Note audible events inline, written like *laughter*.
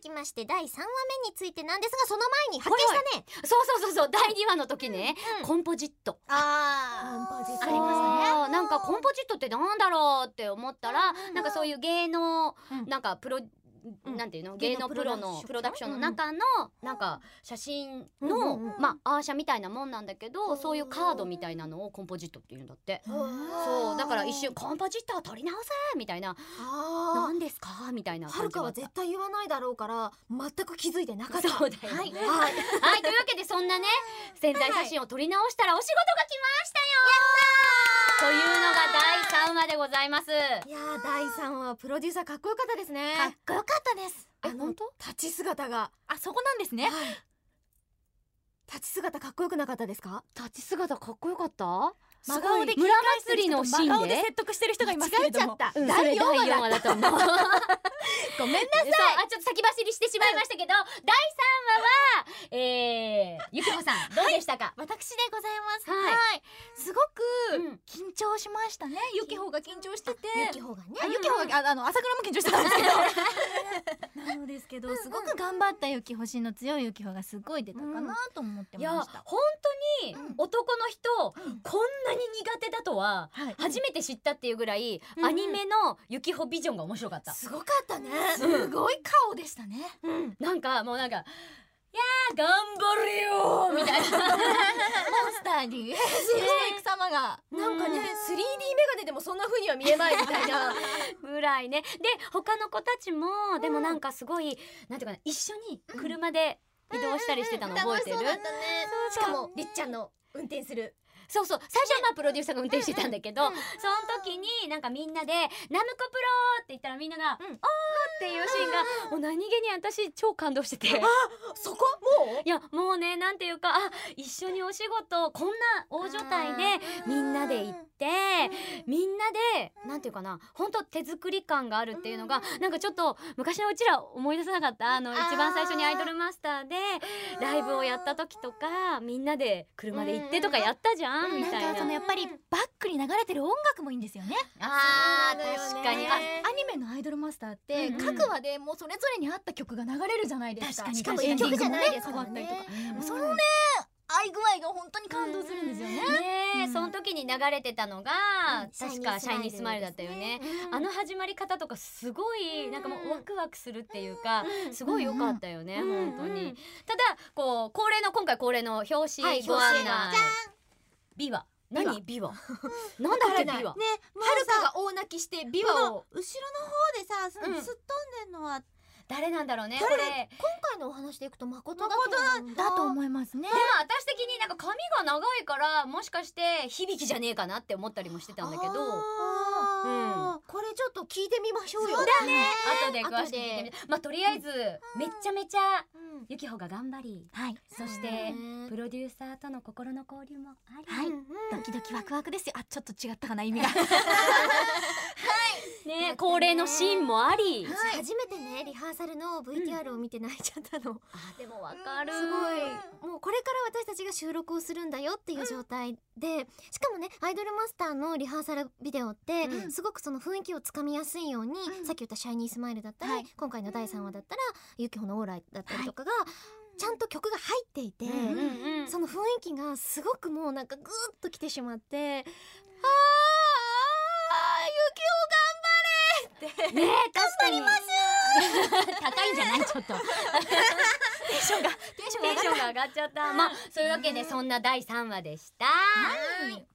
きまして第3話目についてなんですがその前に発見したね。そうそうそうそう。第2話の時ね、うんコンポジット。あコンポジット。あありますね。なんかコンポジットってなんだろうって思ったら、うん。なんかそういう芸能、うん。なんかプロうんなんていうの？芸能プロのププロダクションの中のなんか写真うんのまあアーシャみたいなもんなんだけうんどそういうカードみたいなのをコンポジットって言うんだって。そそうだから一瞬コンポジットを取り直せみたいなあ何ですか？みたいなはるかは絶対言わないだろうから全く気づいてなかった。そうだよね。はい、はい。というわけでそんなね潜在写真を撮り直したらお仕事が来ましたよ。というのが第3話でございます。いやー第3話プロデューサーかっこよかったですね。かっこよかったです。あの本当？立ち姿が。あそこなんですね。はい。立ち姿かっこよくなかったですか？立ち姿かっこよかった？す真顔で村祭りのシーン真顔でで説得してる人がいますけ間違えれどもちゃった、第4話。第4話だと思う。*laughs* ごめんなさい。あちょっと先走りしてしまいましたけど、第3話はえー、ゆきほさんどうでしたか、私でございます。はい。すごくうん。緊張しましたね。ゆきほが緊張してて。ゆきほがね。あゆきほがああの朝倉も緊張してたんですけど。*laughs* なのですけどすごく頑張ったゆきほしの強いゆきほがすごい出たかなと思っていやました本当にうん男の人、うん。こんなに苦手だとははい初めて知ったっていうぐらい、うん。アニメのゆきほビジョンが面白かった、すごかったね。すごい顔でしたね。うん。なんかもうなんかいやー頑張れよーみたいな。*laughs* モンスターに。変身していく様がなんかね、うん 3D メガネでもそんな風には見えないみたいな。*laughs* ぐらいね。で他の子たちも、でもなんかすごいなんていうかな一緒に車で移動したりしてたの覚えてる、楽しかもりっちゃんの運転する。そうそう。最初はまあプロデューサーが運転してたんだけど、うん。その時になんかみんなで「ナムコプロ!」って言ったらみんなが「うん。おー!」っていうシーンがもう何気に私超感動してて。そこ？もう？いやもうねなんていうかあ一緒にお仕事こんな大所帯でみんなで行ってみんなでなんていうかな本当手作り感があるっていうのがなんかちょっと昔のうちら思い出せなかったあの一番最初にアイドルマスターでライブをやった時とかみんなで車で行ってとかやったじゃんみたいな。そのやっぱりバックに流れてる音楽もいいんですよね。あーそうなのよね確かに。あアニメのアイドルマスターってうんうん。各話でもうそれぞれに合った曲が流れるじゃないですか。確かに。しかも確かに。一曲じゃないですから変わったりとかね。もうそのね愛具合が本当に感動するんですよね。ねえ、うん。その時に流れてたのが、うん。確かシャイニースマイルだったよね。うん。あの始まり方とかすごいなんかもうワクワクするっていうか、うん。すごい良かったよね、うん。本当に、うん。ただこう恒例の今回恒例の表はい紙ご案内、がビワビワ何？ビワ。なんだっけビワ。ねはるかが大泣きしてビワを。後ろの方でさ、すっ飛んでんのは。誰なんだろうねこ誰れ。今回のお話でいくと誠だと誠思いますね。でも私的になんか髪が長いからもしかして響きじゃねえかなって思ったりもしてたんだけど。あー。これちょっと聞いてみましょうよ。だね。後で詳しく聞いてみて。まあとりあえずめっちゃめちゃうんゆきほが頑張りはい。そしてプロデューサーとの心の交流もあり、はい。ドキドキワクワクですよ。あちょっと違ったかな意味が。*laughs* ね恒例のシーンもあり、私初めてねリハーサルの VTR を見て泣いちゃったの、あでもわかる。すごい。もうこれから私たちが収録をするんだよっていう状態で、しかもねアイドルマスターのリハーサルビデオって、うん。すごくその雰囲気をつかみやすいように、うん。さっき言った「シャイニースマイル」だったり、はい。今回の第3話だったら「ゆきほのオーライ」だったりとかが、ちゃんと曲が入っていて、うんうんうん。その雰囲気がすごくもうなんかグーッときてしまってあーゆきほ頑張れって。ねえ確かに *laughs* 高いんじゃない？ちょっと。テンションがテンションが上がっちゃった。まあそういうわけでそんな第3話でした、はい